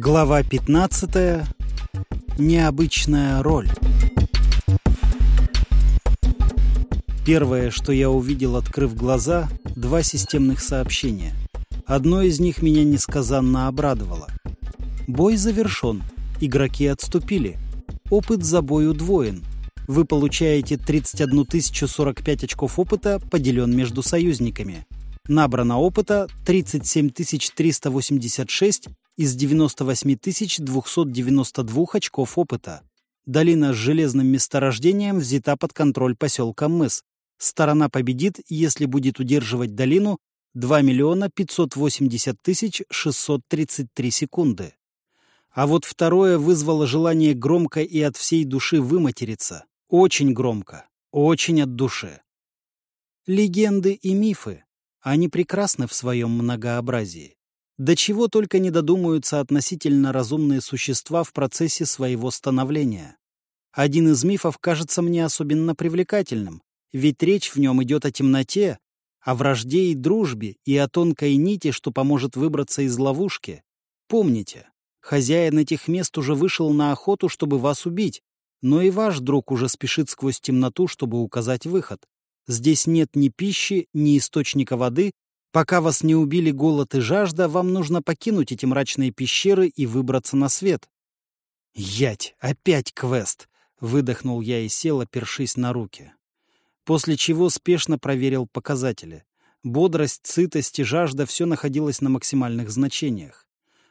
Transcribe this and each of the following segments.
Глава 15. Необычная роль. Первое, что я увидел, открыв глаза, два системных сообщения. Одно из них меня несказанно обрадовало. Бой завершен. Игроки отступили. Опыт за бой удвоен. Вы получаете 31 045 очков опыта, поделен между союзниками. Набрано опыта 37 386 из 98 292 очков опыта. Долина с железным месторождением взята под контроль поселка Мыс. Сторона победит, если будет удерживать долину 2 миллиона 580 тысяч 633 секунды. А вот второе вызвало желание громко и от всей души выматериться. Очень громко. Очень от души. Легенды и мифы. Они прекрасны в своем многообразии. До чего только не додумаются относительно разумные существа в процессе своего становления. Один из мифов кажется мне особенно привлекательным, ведь речь в нем идет о темноте, о вражде и дружбе и о тонкой нити, что поможет выбраться из ловушки. Помните, хозяин этих мест уже вышел на охоту, чтобы вас убить, но и ваш друг уже спешит сквозь темноту, чтобы указать выход. Здесь нет ни пищи, ни источника воды, Пока вас не убили голод и жажда, вам нужно покинуть эти мрачные пещеры и выбраться на свет. «Ять! Опять квест!» — выдохнул я и сел, опершись на руки. После чего спешно проверил показатели. Бодрость, сытость и жажда — все находилось на максимальных значениях.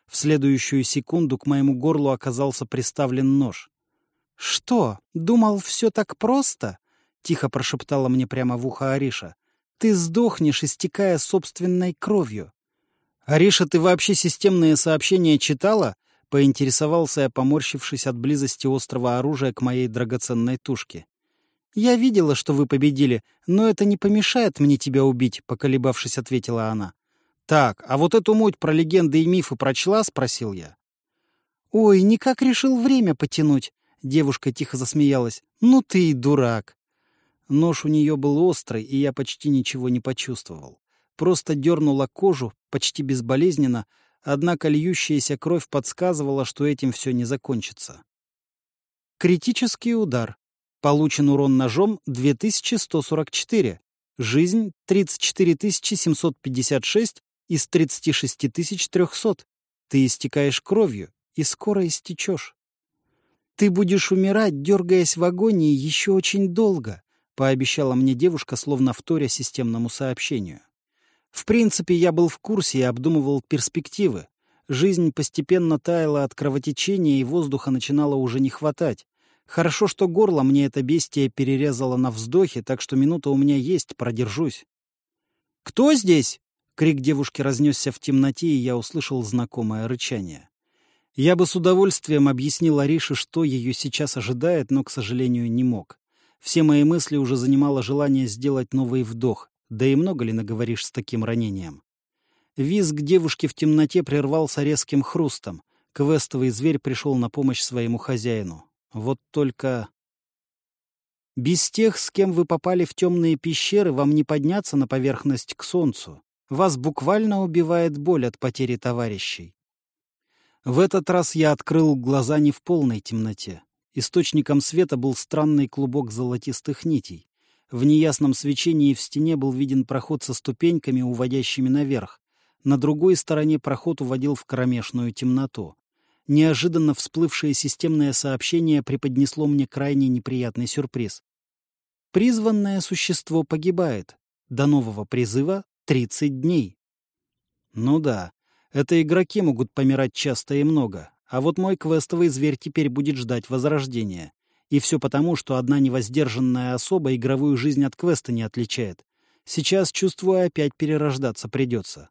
В следующую секунду к моему горлу оказался приставлен нож. «Что, думал, все так просто?» — тихо прошептала мне прямо в ухо Ариша. Ты сдохнешь, истекая собственной кровью. «Ариша, ты вообще системные сообщения читала?» — поинтересовался я, поморщившись от близости острого оружия к моей драгоценной тушке. «Я видела, что вы победили, но это не помешает мне тебя убить», — поколебавшись, ответила она. «Так, а вот эту муть про легенды и мифы прочла?» — спросил я. «Ой, никак решил время потянуть», — девушка тихо засмеялась. «Ну ты и дурак». Нож у нее был острый, и я почти ничего не почувствовал. Просто дернула кожу, почти безболезненно, однако льющаяся кровь подсказывала, что этим все не закончится. Критический удар. Получен урон ножом 2144. Жизнь 34 756 из 36 300. Ты истекаешь кровью и скоро истечешь. Ты будешь умирать, дергаясь в агонии еще очень долго пообещала мне девушка, словно вторя системному сообщению. В принципе, я был в курсе и обдумывал перспективы. Жизнь постепенно таяла от кровотечения, и воздуха начинало уже не хватать. Хорошо, что горло мне это бестие перерезало на вздохе, так что минута у меня есть, продержусь. «Кто здесь?» — крик девушки разнесся в темноте, и я услышал знакомое рычание. Я бы с удовольствием объяснил Арише, что ее сейчас ожидает, но, к сожалению, не мог. Все мои мысли уже занимало желание сделать новый вдох, да и много ли наговоришь с таким ранением. Визг девушки в темноте прервался резким хрустом. Квестовый зверь пришел на помощь своему хозяину. Вот только... Без тех, с кем вы попали в темные пещеры, вам не подняться на поверхность к солнцу. Вас буквально убивает боль от потери товарищей. В этот раз я открыл глаза не в полной темноте. Источником света был странный клубок золотистых нитей. В неясном свечении в стене был виден проход со ступеньками, уводящими наверх. На другой стороне проход уводил в кромешную темноту. Неожиданно всплывшее системное сообщение преподнесло мне крайне неприятный сюрприз. Призванное существо погибает. До нового призыва 30 дней. Ну да, это игроки могут помирать часто и много, а вот мой квестовый зверь теперь будет ждать возрождения. И все потому, что одна невоздержанная особа игровую жизнь от квеста не отличает. Сейчас, чувствую, опять перерождаться придется.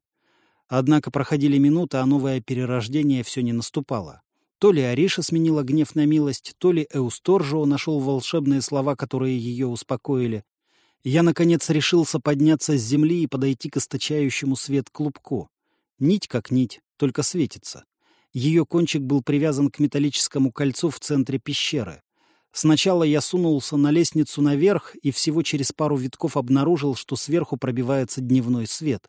Однако проходили минуты, а новое перерождение все не наступало. То ли Ариша сменила гнев на милость, то ли Эусторжио нашел волшебные слова, которые ее успокоили. Я, наконец, решился подняться с земли и подойти к источающему свет клубку. Нить как нить, только светится. Ее кончик был привязан к металлическому кольцу в центре пещеры. Сначала я сунулся на лестницу наверх и всего через пару витков обнаружил, что сверху пробивается дневной свет.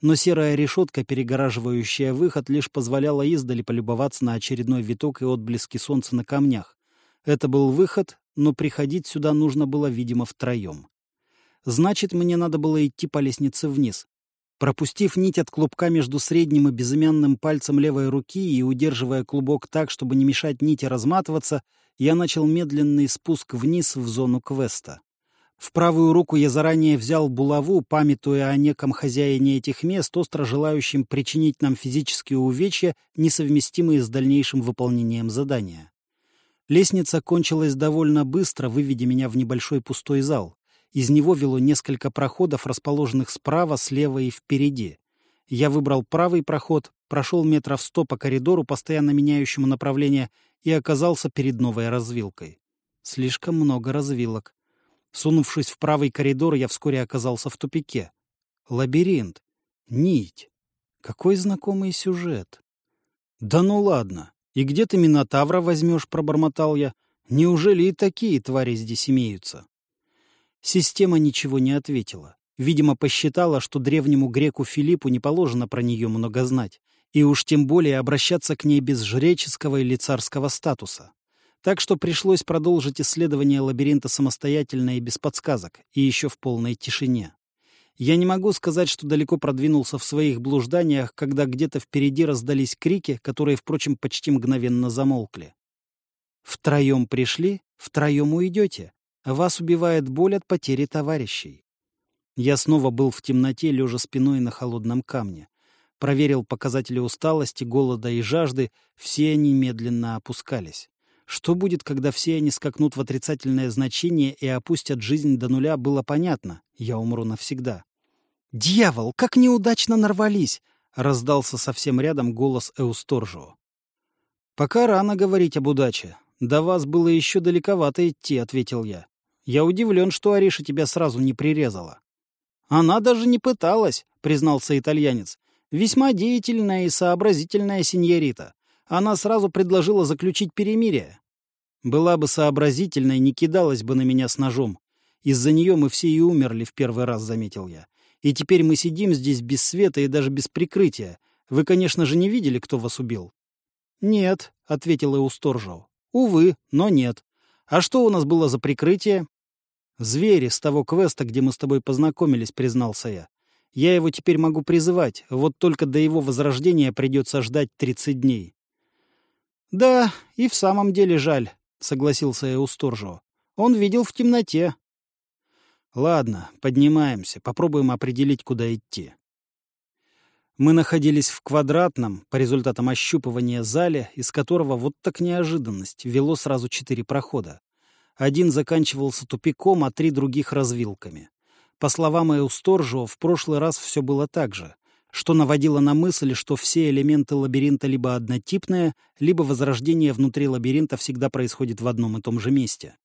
но серая решетка, перегораживающая выход, лишь позволяла издали полюбоваться на очередной виток и отблески солнца на камнях. Это был выход, но приходить сюда нужно было, видимо, втроем. Значит, мне надо было идти по лестнице вниз. Пропустив нить от клубка между средним и безымянным пальцем левой руки и удерживая клубок так, чтобы не мешать нити разматываться, я начал медленный спуск вниз в зону квеста. В правую руку я заранее взял булаву, памятуя о неком хозяине этих мест, остро желающем причинить нам физические увечья, несовместимые с дальнейшим выполнением задания. Лестница кончилась довольно быстро, выведя меня в небольшой пустой зал. Из него вело несколько проходов, расположенных справа, слева и впереди. Я выбрал правый проход, прошел метров сто по коридору, постоянно меняющему направление, и оказался перед новой развилкой. Слишком много развилок. Сунувшись в правый коридор, я вскоре оказался в тупике. Лабиринт. Нить. Какой знакомый сюжет. «Да ну ладно. И где ты Минотавра возьмешь?» — пробормотал я. «Неужели и такие твари здесь имеются?» Система ничего не ответила. Видимо, посчитала, что древнему греку Филиппу не положено про нее много знать, и уж тем более обращаться к ней без жреческого или царского статуса. Так что пришлось продолжить исследование лабиринта самостоятельно и без подсказок, и еще в полной тишине. Я не могу сказать, что далеко продвинулся в своих блужданиях, когда где-то впереди раздались крики, которые, впрочем, почти мгновенно замолкли. «Втроем пришли, втроем уйдете. Вас убивает боль от потери товарищей». Я снова был в темноте, лежа спиной на холодном камне. Проверил показатели усталости, голода и жажды, все они медленно опускались. Что будет, когда все они скакнут в отрицательное значение и опустят жизнь до нуля, было понятно. Я умру навсегда. «Дьявол, как неудачно нарвались!» — раздался совсем рядом голос Эусторжио. «Пока рано говорить об удаче. До вас было еще далековато идти», — ответил я. «Я удивлен, что Ариша тебя сразу не прирезала». «Она даже не пыталась», — признался итальянец. «Весьма деятельная и сообразительная сеньорита. Она сразу предложила заключить перемирие. Была бы сообразительной, не кидалась бы на меня с ножом. Из-за нее мы все и умерли в первый раз, заметил я. И теперь мы сидим здесь без света и даже без прикрытия. Вы, конечно же, не видели, кто вас убил? Нет, — ответил Эусторжоу. Увы, но нет. А что у нас было за прикрытие? Звери с того квеста, где мы с тобой познакомились, признался я. Я его теперь могу призывать, вот только до его возрождения придется ждать тридцать дней. Да, и в самом деле жаль. — согласился Эусторжо. «Он видел в темноте». «Ладно, поднимаемся, попробуем определить, куда идти». Мы находились в квадратном, по результатам ощупывания, зале, из которого вот так неожиданность вело сразу четыре прохода. Один заканчивался тупиком, а три других — развилками. По словам Эусторжо, в прошлый раз все было так же что наводило на мысль, что все элементы лабиринта либо однотипные, либо возрождение внутри лабиринта всегда происходит в одном и том же месте.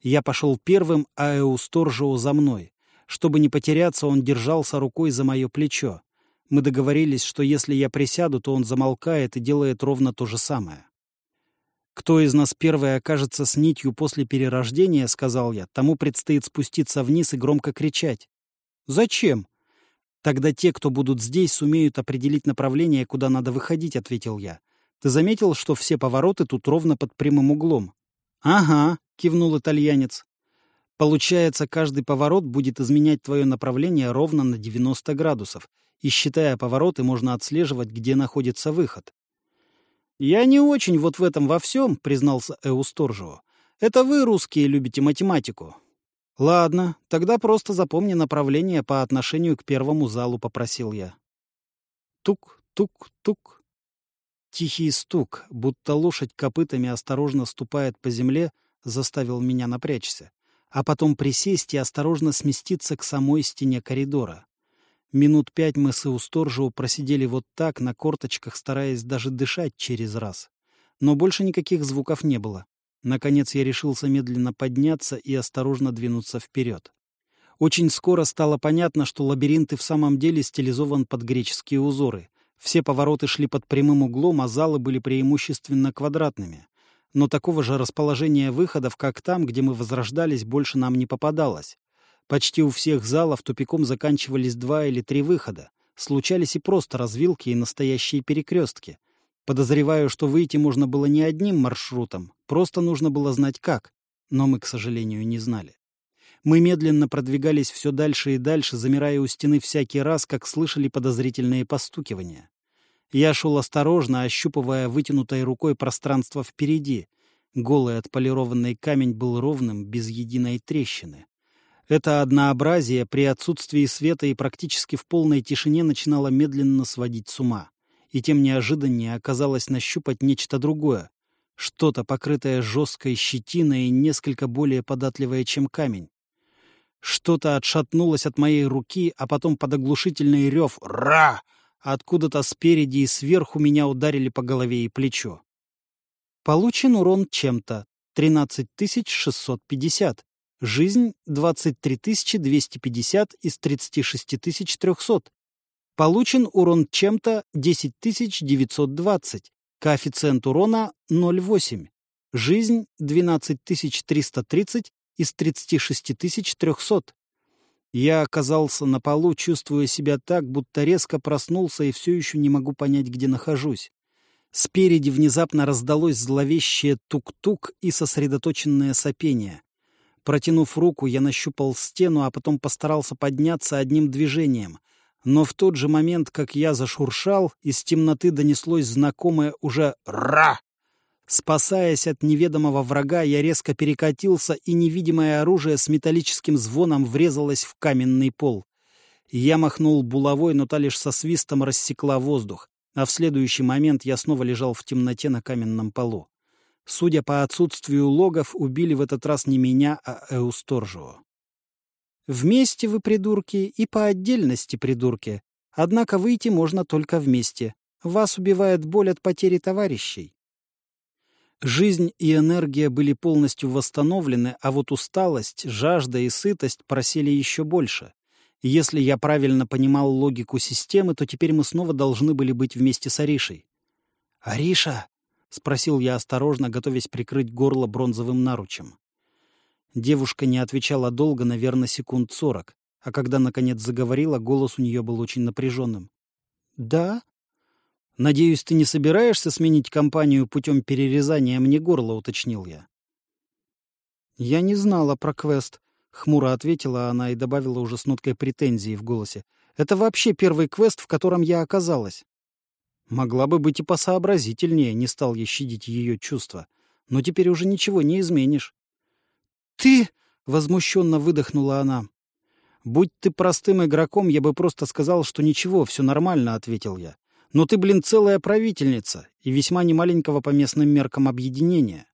Я пошел первым, а Эусторжио за мной. Чтобы не потеряться, он держался рукой за мое плечо. Мы договорились, что если я присяду, то он замолкает и делает ровно то же самое. «Кто из нас первый окажется с нитью после перерождения, — сказал я, — тому предстоит спуститься вниз и громко кричать. «Зачем?» «Тогда те, кто будут здесь, сумеют определить направление, куда надо выходить», — ответил я. «Ты заметил, что все повороты тут ровно под прямым углом?» «Ага», — кивнул итальянец. «Получается, каждый поворот будет изменять твое направление ровно на 90 градусов, и, считая повороты, можно отслеживать, где находится выход». «Я не очень вот в этом во всем», — признался Эусторжио. «Это вы, русские, любите математику. «Ладно, тогда просто запомни направление по отношению к первому залу», — попросил я. Тук-тук-тук. Тихий стук, будто лошадь копытами осторожно ступает по земле, заставил меня напрячься, а потом присесть и осторожно сместиться к самой стене коридора. Минут пять мы с Иусторжио просидели вот так, на корточках, стараясь даже дышать через раз. Но больше никаких звуков не было. Наконец я решился медленно подняться и осторожно двинуться вперед. Очень скоро стало понятно, что лабиринт и в самом деле стилизован под греческие узоры. Все повороты шли под прямым углом, а залы были преимущественно квадратными. Но такого же расположения выходов, как там, где мы возрождались, больше нам не попадалось. Почти у всех залов тупиком заканчивались два или три выхода. случались и просто развилки и настоящие перекрестки. Подозреваю, что выйти можно было не одним маршрутом, просто нужно было знать как, но мы, к сожалению, не знали. Мы медленно продвигались все дальше и дальше, замирая у стены всякий раз, как слышали подозрительные постукивания. Я шел осторожно, ощупывая вытянутой рукой пространство впереди. Голый отполированный камень был ровным, без единой трещины. Это однообразие при отсутствии света и практически в полной тишине начинало медленно сводить с ума. И тем неожиданнее оказалось нащупать нечто другое. Что-то, покрытое жесткой щетиной и несколько более податливое, чем камень. Что-то отшатнулось от моей руки, а потом под оглушительный рев «Ра!» откуда-то спереди и сверху меня ударили по голове и плечо. Получен урон чем-то. 13650. Жизнь 23250 из 36300. Получен урон чем-то 10920. Коэффициент урона 0,8. Жизнь 12330 из 36300. Я оказался на полу, чувствуя себя так, будто резко проснулся и все еще не могу понять, где нахожусь. Спереди внезапно раздалось зловещее тук-тук и сосредоточенное сопение. Протянув руку, я нащупал стену, а потом постарался подняться одним движением. Но в тот же момент, как я зашуршал, из темноты донеслось знакомое уже «Ра!». Спасаясь от неведомого врага, я резко перекатился, и невидимое оружие с металлическим звоном врезалось в каменный пол. Я махнул булавой, но та лишь со свистом рассекла воздух, а в следующий момент я снова лежал в темноте на каменном полу. Судя по отсутствию логов, убили в этот раз не меня, а Эусторжио. Вместе вы придурки и по отдельности придурки. Однако выйти можно только вместе. Вас убивает боль от потери товарищей. Жизнь и энергия были полностью восстановлены, а вот усталость, жажда и сытость просели еще больше. Если я правильно понимал логику системы, то теперь мы снова должны были быть вместе с Аришей. «Ариша!» — спросил я осторожно, готовясь прикрыть горло бронзовым наручем. Девушка не отвечала долго, наверное, секунд сорок, а когда, наконец, заговорила, голос у нее был очень напряженным. «Да?» «Надеюсь, ты не собираешься сменить компанию путем перерезания мне горла», — уточнил я. «Я не знала про квест», — хмуро ответила она и добавила уже с ноткой претензии в голосе. «Это вообще первый квест, в котором я оказалась». Могла бы быть и посообразительнее, не стал я щадить ее чувства. Но теперь уже ничего не изменишь. «Ты!» — возмущенно выдохнула она. «Будь ты простым игроком, я бы просто сказал, что ничего, все нормально», — ответил я. «Но ты, блин, целая правительница и весьма немаленького по местным меркам объединения».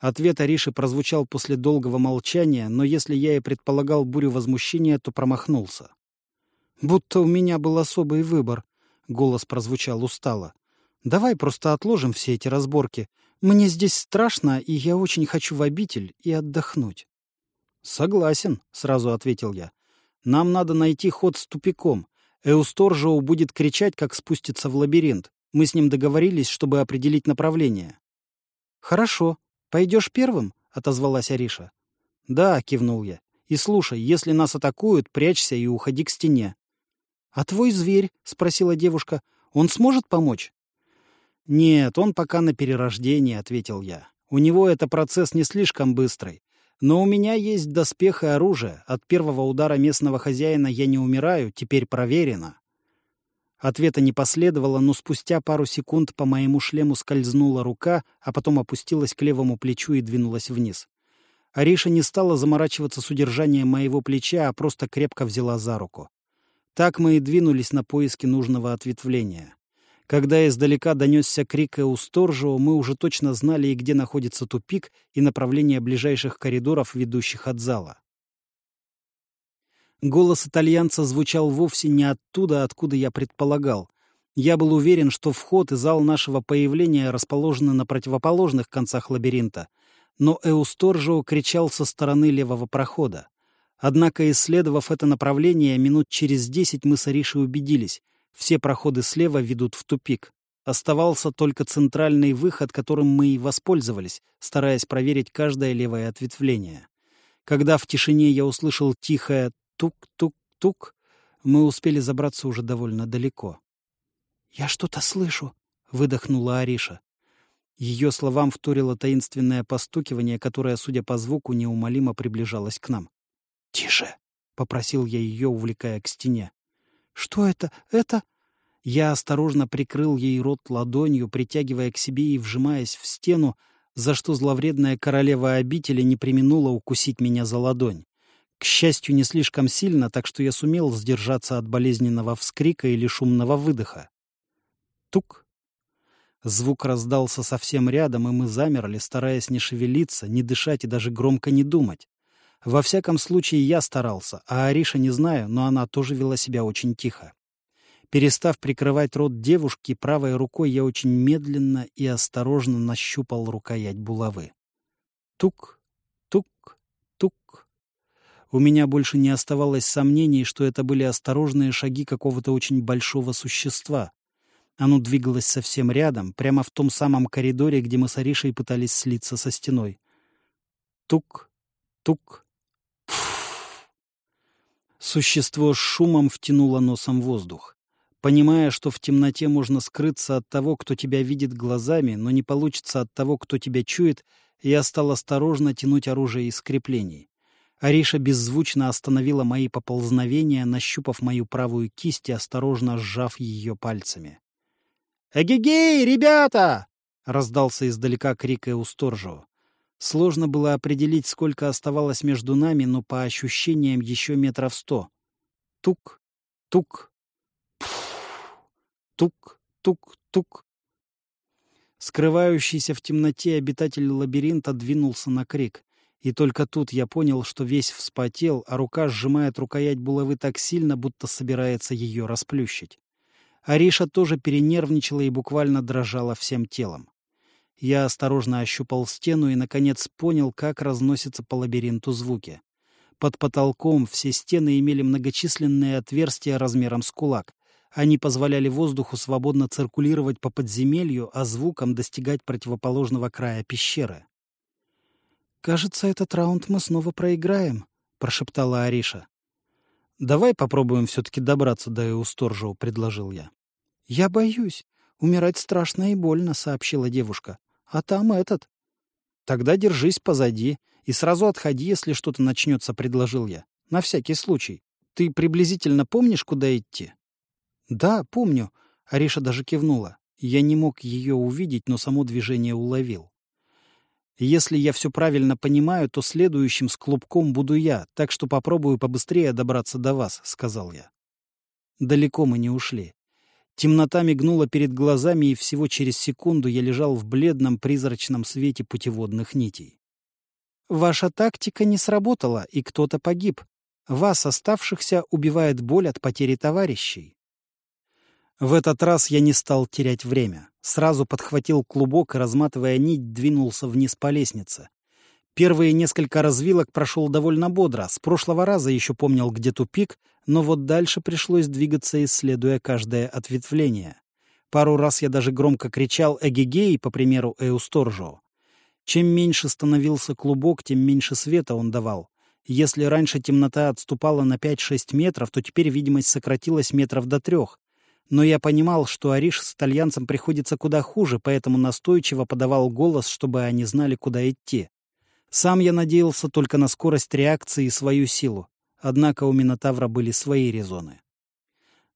Ответ Ариши прозвучал после долгого молчания, но если я и предполагал бурю возмущения, то промахнулся. «Будто у меня был особый выбор», Голос прозвучал устало. «Давай просто отложим все эти разборки. Мне здесь страшно, и я очень хочу в обитель и отдохнуть». «Согласен», — сразу ответил я. «Нам надо найти ход с тупиком. Эусторжоу будет кричать, как спустится в лабиринт. Мы с ним договорились, чтобы определить направление». «Хорошо. Пойдешь первым?» — отозвалась Ариша. «Да», — кивнул я. «И слушай, если нас атакуют, прячься и уходи к стене. «А твой зверь?» — спросила девушка. «Он сможет помочь?» «Нет, он пока на перерождении», — ответил я. «У него это процесс не слишком быстрый. Но у меня есть доспех и оружие. От первого удара местного хозяина я не умираю, теперь проверено». Ответа не последовало, но спустя пару секунд по моему шлему скользнула рука, а потом опустилась к левому плечу и двинулась вниз. Ариша не стала заморачиваться с удержанием моего плеча, а просто крепко взяла за руку. Так мы и двинулись на поиски нужного ответвления. Когда издалека донесся крик Эусторжио, мы уже точно знали и где находится тупик, и направление ближайших коридоров, ведущих от зала. Голос итальянца звучал вовсе не оттуда, откуда я предполагал. Я был уверен, что вход и зал нашего появления расположены на противоположных концах лабиринта, но Эусторжио кричал со стороны левого прохода. Однако, исследовав это направление, минут через десять мы с Аришей убедились. Все проходы слева ведут в тупик. Оставался только центральный выход, которым мы и воспользовались, стараясь проверить каждое левое ответвление. Когда в тишине я услышал тихое «тук-тук-тук», Мы успели забраться уже довольно далеко. «Я что-то слышу», — выдохнула Ариша. Ее словам вторило таинственное постукивание, которое, судя по звуку, неумолимо приближалось к нам. «Тише!» — попросил я ее, увлекая к стене. «Что это? Это...» Я осторожно прикрыл ей рот ладонью, притягивая к себе и вжимаясь в стену, за что зловредная королева обители не применула укусить меня за ладонь. К счастью, не слишком сильно, так что я сумел сдержаться от болезненного вскрика или шумного выдоха. Тук! Звук раздался совсем рядом, и мы замерли, стараясь не шевелиться, не дышать и даже громко не думать. Во всяком случае, я старался, а Ариша не знаю, но она тоже вела себя очень тихо. Перестав прикрывать рот девушки, правой рукой я очень медленно и осторожно нащупал рукоять булавы. Тук, тук, тук. У меня больше не оставалось сомнений, что это были осторожные шаги какого-то очень большого существа. Оно двигалось совсем рядом, прямо в том самом коридоре, где мы с Аришей пытались слиться со стеной. Тук, тук, Существо с шумом втянуло носом воздух. Понимая, что в темноте можно скрыться от того, кто тебя видит глазами, но не получится от того, кто тебя чует, я стал осторожно тянуть оружие из креплений. Ариша беззвучно остановила мои поползновения, нащупав мою правую кисть и осторожно сжав ее пальцами. «Эгегей, ребята!» — раздался издалека крик Эусторжио. Сложно было определить, сколько оставалось между нами, но по ощущениям еще метров сто. Тук, тук, Тук-тук-тук. Скрывающийся в темноте обитатель лабиринта двинулся на крик. И только тут я понял, что весь вспотел, а рука сжимает рукоять булавы так сильно, будто собирается ее расплющить. Ариша тоже перенервничала и буквально дрожала всем телом. Я осторожно ощупал стену и, наконец, понял, как разносятся по лабиринту звуки. Под потолком все стены имели многочисленные отверстия размером с кулак. Они позволяли воздуху свободно циркулировать по подземелью, а звукам достигать противоположного края пещеры. «Кажется, этот раунд мы снова проиграем», — прошептала Ариша. «Давай попробуем все-таки добраться до Эусторжио», — предложил я. «Я боюсь. Умирать страшно и больно», — сообщила девушка. «А там этот». «Тогда держись позади и сразу отходи, если что-то начнется», — предложил я. «На всякий случай. Ты приблизительно помнишь, куда идти?» «Да, помню». Ариша даже кивнула. Я не мог ее увидеть, но само движение уловил. «Если я все правильно понимаю, то следующим с клубком буду я, так что попробую побыстрее добраться до вас», — сказал я. Далеко мы не ушли. Темнота мигнула перед глазами, и всего через секунду я лежал в бледном призрачном свете путеводных нитей. «Ваша тактика не сработала, и кто-то погиб. Вас, оставшихся, убивает боль от потери товарищей. В этот раз я не стал терять время. Сразу подхватил клубок и, разматывая нить, двинулся вниз по лестнице. Первые несколько развилок прошел довольно бодро. С прошлого раза еще помнил, где тупик, но вот дальше пришлось двигаться, исследуя каждое ответвление. Пару раз я даже громко кричал «Эгегей», по примеру Эусторжо. Чем меньше становился клубок, тем меньше света он давал. Если раньше темнота отступала на 5-6 метров, то теперь видимость сократилась метров до трех. Но я понимал, что Ариш с итальянцем приходится куда хуже, поэтому настойчиво подавал голос, чтобы они знали, куда идти. Сам я надеялся только на скорость реакции и свою силу. Однако у Минотавра были свои резоны.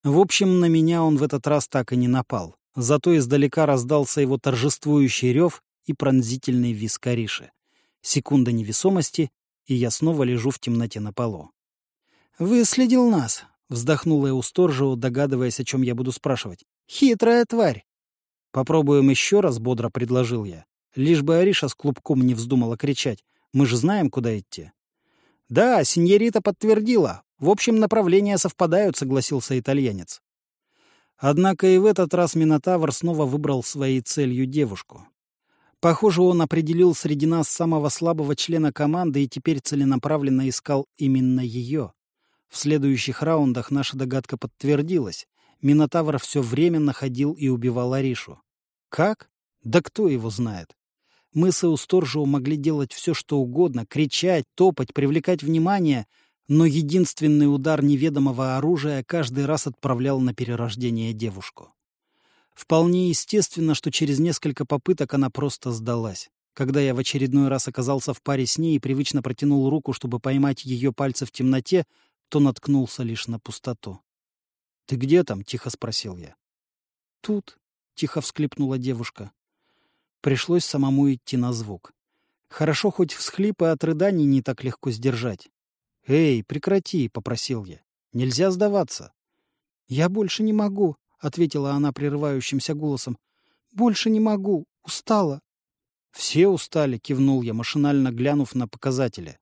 В общем, на меня он в этот раз так и не напал. Зато издалека раздался его торжествующий рев и пронзительный визг Ариши. Секунда невесомости, и я снова лежу в темноте на полу. «Выследил нас», Вздохнула Эусторжио, догадываясь, о чем я буду спрашивать. «Хитрая тварь!» «Попробуем еще раз», — бодро предложил я. Лишь бы Ариша с клубком не вздумала кричать. Мы же знаем, куда идти. «Да, синьорита подтвердила. В общем, направления совпадают», — согласился итальянец. Однако и в этот раз Минотавр снова выбрал своей целью девушку. Похоже, он определил среди нас самого слабого члена команды и теперь целенаправленно искал именно ее. В следующих раундах наша догадка подтвердилась. Минотавр все время находил и убивал Аришу. Как? Да кто его знает? Мы с Эусторжио могли делать все, что угодно, кричать, топать, привлекать внимание, но единственный удар неведомого оружия каждый раз отправлял на перерождение девушку. Вполне естественно, что через несколько попыток она просто сдалась. Когда я в очередной раз оказался в паре с ней и привычно протянул руку, чтобы поймать ее пальцы в темноте, то наткнулся лишь на пустоту. «Ты где там?» — тихо спросил я. «Тут», — тихо всклипнула девушка. Пришлось самому идти на звук. Хорошо хоть всхлипы от рыданий не так легко сдержать. «Эй, прекрати!» — попросил я. «Нельзя сдаваться!» «Я больше не могу!» — ответила она прерывающимся голосом. «Больше не могу! Устала!» «Все устали!» — кивнул я, машинально глянув на показатели.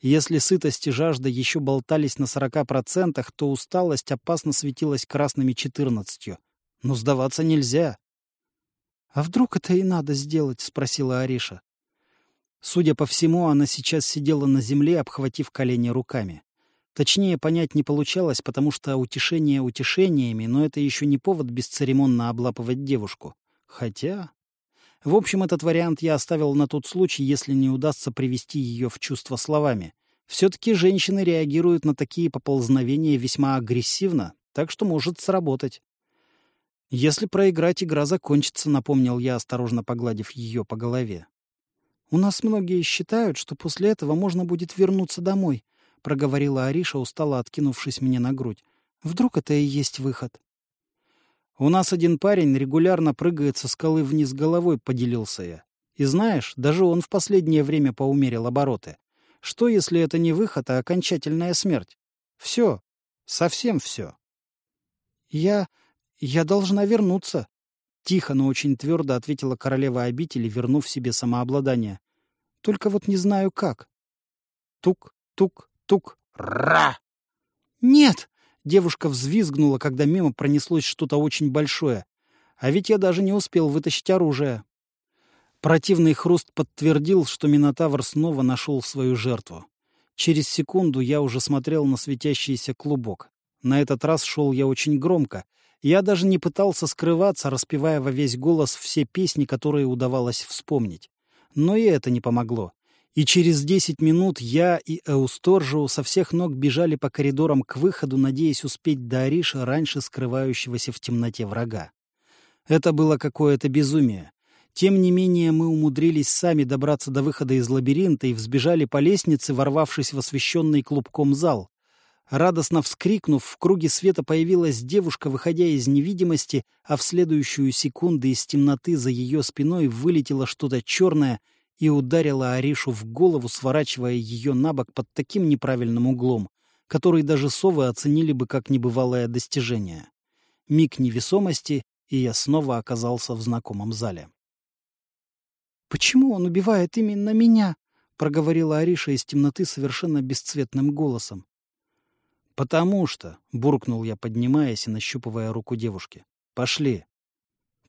Если сытость и жажда еще болтались на сорока процентах, то усталость опасно светилась красными четырнадцатью. Но сдаваться нельзя. — А вдруг это и надо сделать? — спросила Ариша. Судя по всему, она сейчас сидела на земле, обхватив колени руками. Точнее, понять не получалось, потому что утешение утешениями, но это еще не повод бесцеремонно облапывать девушку. Хотя... В общем, этот вариант я оставил на тот случай, если не удастся привести ее в чувство словами. Все-таки женщины реагируют на такие поползновения весьма агрессивно, так что может сработать. «Если проиграть, игра закончится», — напомнил я, осторожно погладив ее по голове. «У нас многие считают, что после этого можно будет вернуться домой», — проговорила Ариша, устало откинувшись мне на грудь. «Вдруг это и есть выход?» «У нас один парень регулярно прыгает со скалы вниз головой», — поделился я. «И знаешь, даже он в последнее время поумерил обороты. Что, если это не выход, а окончательная смерть? Все. Совсем все». «Я... я должна вернуться», Тихо, но очень твердо ответила королева обители, вернув себе самообладание. Только вот не знаю как. Тук, тук, тук, ра! Нет! Девушка взвизгнула, когда мимо пронеслось что-то очень большое. А ведь я даже не успел вытащить оружие. Противный хруст подтвердил, что Минотавр снова нашел свою жертву. Через секунду я уже смотрел на светящийся клубок. На этот раз шел я очень громко, я даже не пытался скрываться, распевая во весь голос все песни, которые удавалось вспомнить. Но и это не помогло. И через десять минут я и Эусторжио со всех ног бежали по коридорам к выходу, надеясь успеть до Ариша раньше скрывающегося в темноте врага. Это было какое-то безумие. Тем не менее, мы умудрились сами добраться до выхода из лабиринта и взбежали по лестнице, ворвавшись в освещенный клубком зал. Радостно вскрикнув, в круге света появилась девушка, выходя из невидимости, а в следующую секунду из темноты за ее спиной вылетело что-то черное и ударило Аришу в голову, сворачивая ее на бок под таким неправильным углом, который даже совы оценили бы как небывалое достижение. Миг невесомости, и я снова оказался в знакомом зале. «Почему он убивает именно меня?» — проговорила Ариша из темноты совершенно бесцветным голосом. «Потому что», — буркнул я, поднимаясь и нащупывая руку девушки. «Пошли».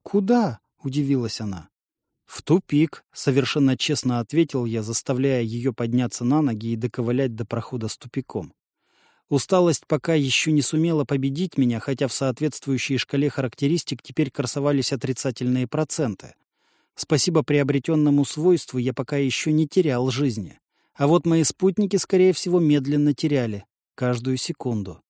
«Куда?» — удивилась она. «В тупик», — совершенно честно ответил я, заставляя ее подняться на ноги и доковылять до прохода с тупиком. Усталость пока еще не сумела победить меня, хотя в соответствующей шкале характеристик теперь красовались отрицательные проценты. Спасибо приобретенному свойству я пока еще не терял жизни. А вот мои спутники, скорее всего, медленно теряли каждую секунду.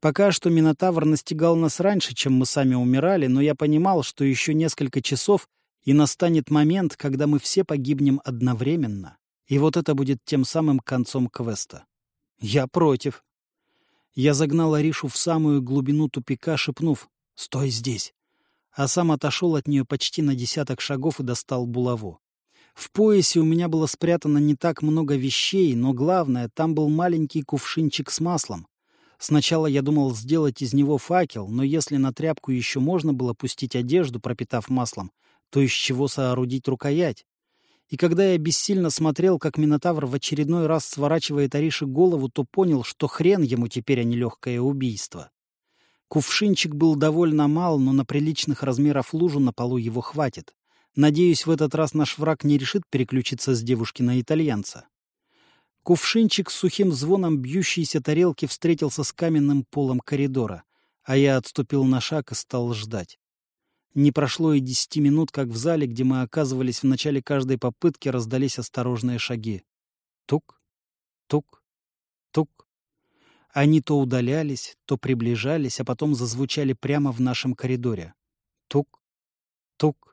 Пока что Минотавр настигал нас раньше, чем мы сами умирали, но я понимал, что еще несколько часов, и настанет момент, когда мы все погибнем одновременно. И вот это будет тем самым концом квеста. Я против. Я загнал Аришу в самую глубину тупика, шепнув «Стой здесь!» а сам отошел от нее почти на десяток шагов и достал булаву. В поясе у меня было спрятано не так много вещей, но главное, там был маленький кувшинчик с маслом. Сначала я думал сделать из него факел, но если на тряпку еще можно было пустить одежду, пропитав маслом, то из чего соорудить рукоять? И когда я бессильно смотрел, как Минотавр в очередной раз сворачивает Арише голову, то понял, что хрен ему теперь, а не легкое убийство. Кувшинчик был довольно мал, но на приличных размеров лужу на полу его хватит. Надеюсь, в этот раз наш враг не решит переключиться с девушки на итальянца. Кувшинчик с сухим звоном бьющейся тарелки встретился с каменным полом коридора, а я отступил на шаг и стал ждать. Не прошло и десяти минут, как в зале, где мы оказывались в начале каждой попытки, раздались осторожные шаги. Тук, тук, тук. Они то удалялись, то приближались, а потом зазвучали прямо в нашем коридоре. Тук, тук,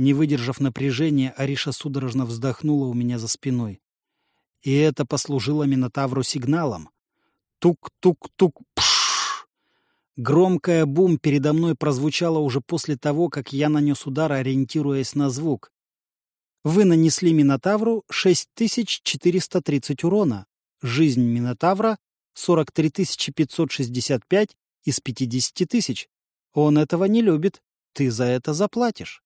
Не выдержав напряжения, Ариша судорожно вздохнула у меня за спиной. И это послужило Минотавру сигналом. Тук-тук-тук, пш! Громкая бум передо мной прозвучала уже после того, как я нанес удар, ориентируясь на звук. Вы нанесли Минотавру 6430 урона. Жизнь Минотавра 43565 из 50 тысяч. Он этого не любит. Ты за это заплатишь.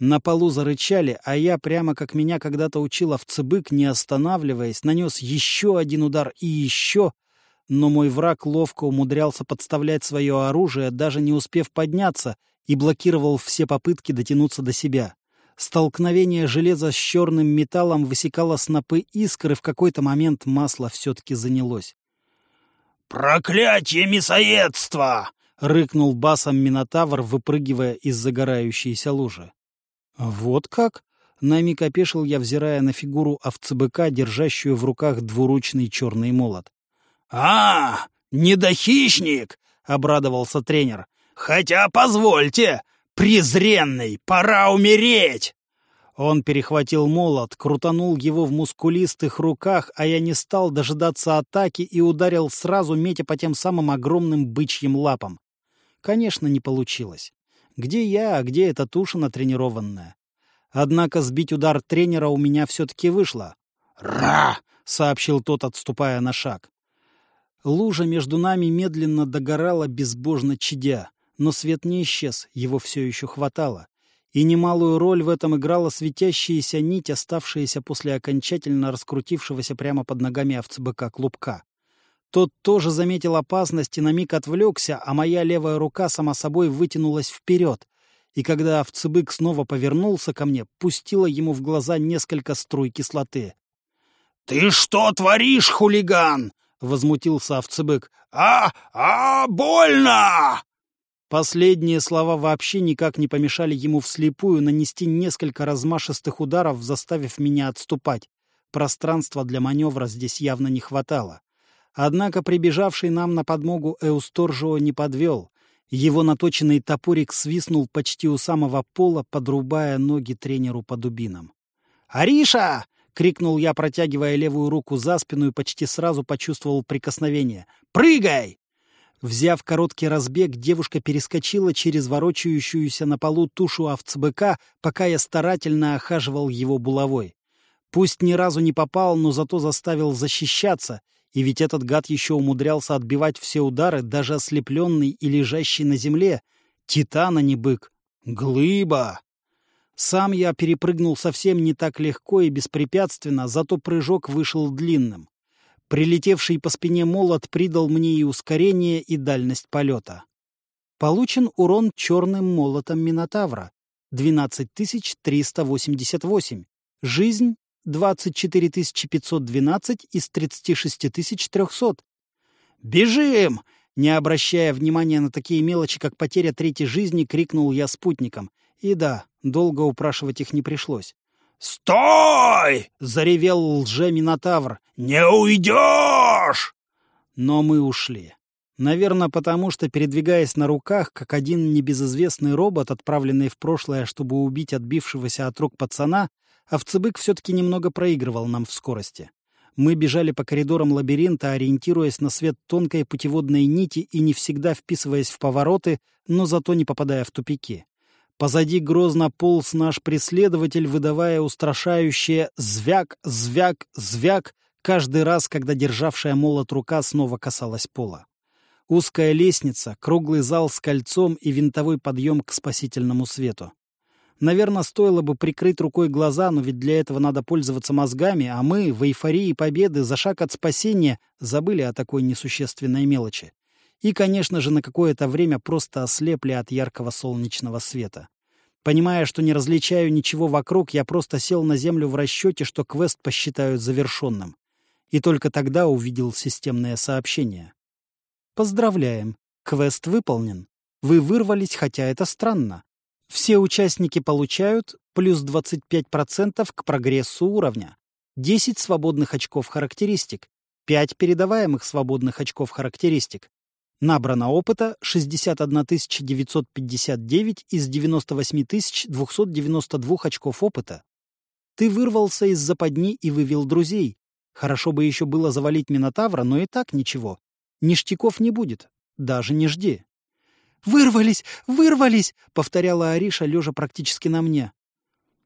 На полу зарычали, а я, прямо как меня когда-то учил овцебык, не останавливаясь, нанес еще один удар и еще, но мой враг ловко умудрялся подставлять свое оружие, даже не успев подняться, и блокировал все попытки дотянуться до себя. Столкновение железа с черным металлом высекало снопы искр, и в какой-то момент масло все-таки занялось. «Проклятие мясоедства!» — рыкнул басом Минотавр, выпрыгивая из загорающейся лужи. «Вот как?» — на миг опешил я, взирая на фигуру овцебыка, держащую в руках двуручный черный молот. «А, недохищник!» — обрадовался тренер. «Хотя, позвольте, «Презренный! Пора умереть!» Он перехватил молот, крутанул его в мускулистых руках, а я не стал дожидаться атаки и ударил сразу, метя по тем самым огромным бычьим лапам. Конечно, не получилось. Где я, а где эта туша натренированная? Однако сбить удар тренера у меня все-таки вышло. «Ра!» — сообщил тот, отступая на шаг. Лужа между нами медленно догорала, безбожно чадя но свет не исчез, его все еще хватало. И немалую роль в этом играла светящаяся нить, оставшаяся после окончательно раскрутившегося прямо под ногами овцебыка клубка. Тот тоже заметил опасность и на миг отвлекся, а моя левая рука сама собой вытянулась вперед. И когда овцебык снова повернулся ко мне, пустила ему в глаза несколько струй кислоты. «Ты что творишь, хулиган?» — возмутился овцебык. «А, а, больно!» Последние слова вообще никак не помешали ему вслепую нанести несколько размашистых ударов, заставив меня отступать. Пространства для маневра здесь явно не хватало. Однако прибежавший нам на подмогу Эусторжио не подвел. Его наточенный топорик свистнул почти у самого пола, подрубая ноги тренеру по дубинам. «Ариша!» — крикнул я, протягивая левую руку за спину и почти сразу почувствовал прикосновение. «Прыгай!» Взяв короткий разбег, девушка перескочила через ворочающуюся на полу тушу овцбыка, пока я старательно охаживал его булавой. Пусть ни разу не попал, но зато заставил защищаться, и ведь этот гад еще умудрялся отбивать все удары, даже ослепленный и лежащий на земле. Титана не бык. Глыба! Сам я перепрыгнул совсем не так легко и беспрепятственно, зато прыжок вышел длинным. Прилетевший по спине молот придал мне и ускорение, и дальность полета. Получен урон черным молотом Минотавра. 12388. Жизнь 24512 из 36300. «Бежим!» Не обращая внимания на такие мелочи, как потеря третьей жизни, крикнул я спутникам. И да, долго упрашивать их не пришлось. «Стой!» — заревел лже-минотавр. «Не уйдешь!» Но мы ушли. Наверное, потому что, передвигаясь на руках, как один небезызвестный робот, отправленный в прошлое, чтобы убить отбившегося от рук пацана, овцебык все-таки немного проигрывал нам в скорости. Мы бежали по коридорам лабиринта, ориентируясь на свет тонкой путеводной нити и не всегда вписываясь в повороты, но зато не попадая в тупики. Позади грозно полз наш преследователь, выдавая устрашающее «звяк, звяк, звяк» каждый раз, когда державшая молот рука снова касалась пола. Узкая лестница, круглый зал с кольцом и винтовой подъем к спасительному свету. Наверное, стоило бы прикрыть рукой глаза, но ведь для этого надо пользоваться мозгами, а мы, в эйфории победы, за шаг от спасения, забыли о такой несущественной мелочи и, конечно же, на какое-то время просто ослепли от яркого солнечного света. Понимая, что не различаю ничего вокруг, я просто сел на землю в расчете, что квест посчитают завершенным. И только тогда увидел системное сообщение. Поздравляем, квест выполнен. Вы вырвались, хотя это странно. Все участники получают плюс 25% к прогрессу уровня. 10 свободных очков характеристик, 5 передаваемых свободных очков характеристик. Набрано опыта 61 959 из 98 292 очков опыта. Ты вырвался из западни и вывел друзей. Хорошо бы еще было завалить Минотавра, но и так ничего. Ништяков не будет. Даже не жди. «Вырвались! Вырвались!» — повторяла Ариша, лежа практически на мне.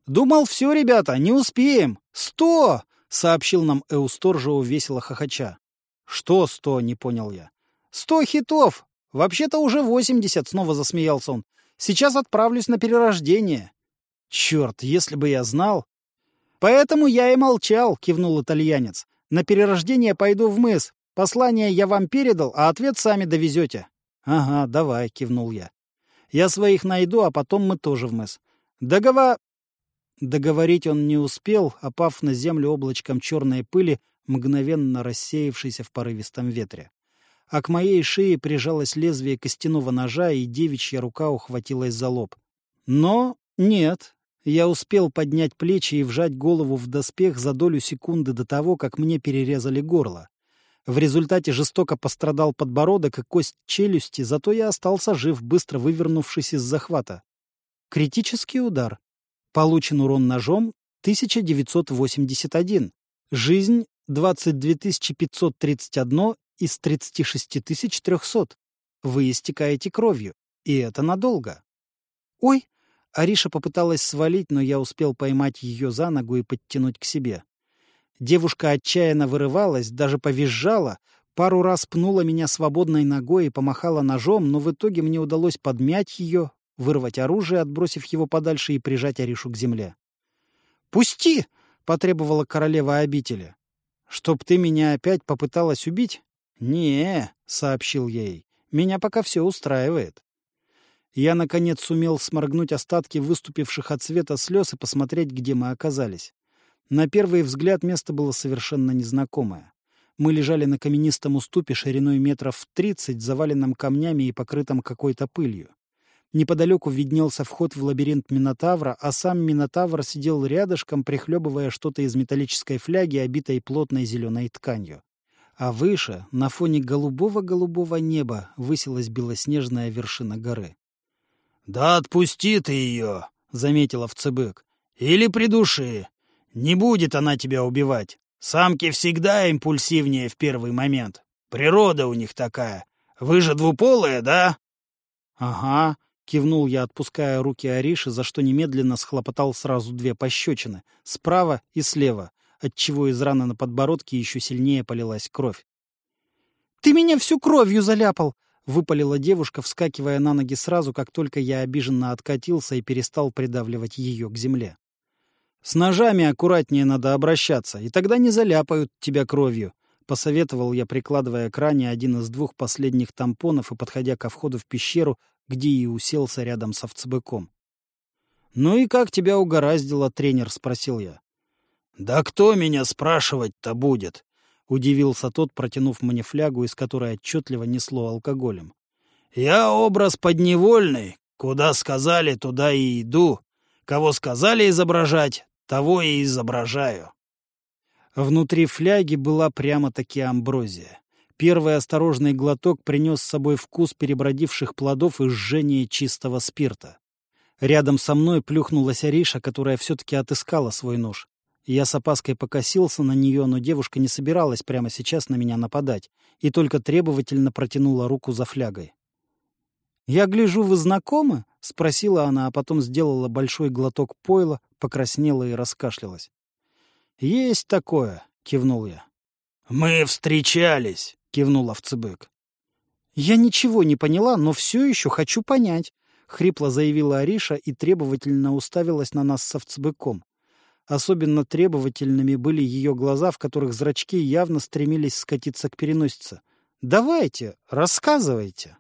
«Думал, все, ребята, не успеем! Сто!» — сообщил нам Эусторжио весело хохоча. «Что сто?» — не понял я. «Сто хитов! Вообще-то уже восемьдесят!» — снова засмеялся он. «Сейчас отправлюсь на перерождение». «Черт, если бы я знал!» «Поэтому я и молчал», — кивнул итальянец. «На перерождение пойду в мыс. Послание я вам передал, а ответ сами довезете». «Ага, давай», — кивнул я. «Я своих найду, а потом мы тоже в мыс. Договор...» Договорить он не успел, опав на землю облачком черной пыли, мгновенно рассеявшейся в порывистом ветре. А к моей шее прижалось лезвие костяного ножа, и девичья рука ухватилась за лоб. Но нет, я успел поднять плечи и вжать голову в доспех за долю секунды до того, как мне перерезали горло. В результате жестоко пострадал подбородок и кость челюсти, зато я остался жив, быстро вывернувшись из захвата. Критический удар. Получен урон ножом 1981. Жизнь 22 531 из 36 300. Вы истекаете кровью, и это надолго. Ой! Ариша попыталась свалить, но я успел поймать ее за ногу и подтянуть к себе. Девушка отчаянно вырывалась, даже повизжала, пару раз пнула меня свободной ногой и помахала ножом, но в итоге мне удалось подмять ее, вырвать оружие, отбросив его подальше и прижать Аришу к земле. «Пусти!» — потребовала королева обители. «Чтоб ты меня опять попыталась убить?» «Не», — сообщил ей, — «меня пока все устраивает». Я, наконец, сумел сморгнуть остатки выступивших от света слез и посмотреть, где мы оказались. На первый взгляд место было совершенно незнакомое. Мы лежали на каменистом уступе шириной метров тридцать, заваленном камнями и покрытом какой-то пылью. Неподалеку виднелся вход в лабиринт Минотавра, а сам Минотавр сидел рядышком, прихлебывая что-то из металлической фляги, обитой плотной зеленой тканью. А выше, на фоне голубого-голубого неба, высилась белоснежная вершина горы. — Да отпусти ты ее, — заметила Вцебык. — Или придуши. Не будет она тебя убивать. Самки всегда импульсивнее в первый момент. Природа у них такая. Вы же двуполые, да? — Ага, — кивнул я, отпуская руки Ариши, за что немедленно схлопотал сразу две пощечины — справа и слева, отчего из раны на подбородке еще сильнее полилась кровь. — Ты меня всю кровью заляпал! — выпалила девушка, вскакивая на ноги сразу, как только я обиженно откатился и перестал придавливать ее к земле. «С ножами аккуратнее надо обращаться, и тогда не заляпают тебя кровью», — посоветовал я, прикладывая к ране один из двух последних тампонов и подходя ко входу в пещеру, где и уселся рядом с овцебыком. «Ну и как тебя угораздило, тренер?» — спросил я. «Да кто меня спрашивать-то будет?» — удивился тот, протянув мне флягу, из которой отчетливо несло алкоголем. «Я образ подневольный. Куда сказали, туда и иду. Кого сказали изображать, того и изображаю. Внутри фляги была прямо-таки амброзия. Первый осторожный глоток принес с собой вкус перебродивших плодов и жжение чистого спирта. Рядом со мной плюхнулась Ариша, которая все-таки отыскала свой нож. Я с опаской покосился на нее, но девушка не собиралась прямо сейчас на меня нападать и только требовательно протянула руку за флягой. «Я гляжу, вы знакомы?» — спросила она, а потом сделала большой глоток пойла, покраснела и раскашлялась. «Есть такое», — кивнул я. «Мы встречались», — кивнул овцебык. «Я ничего не поняла, но все еще хочу понять», — хрипло заявила Ариша и требовательно уставилась на нас с овцебыком. Особенно требовательными были ее глаза, в которых зрачки явно стремились скатиться к переносице. «Давайте, рассказывайте».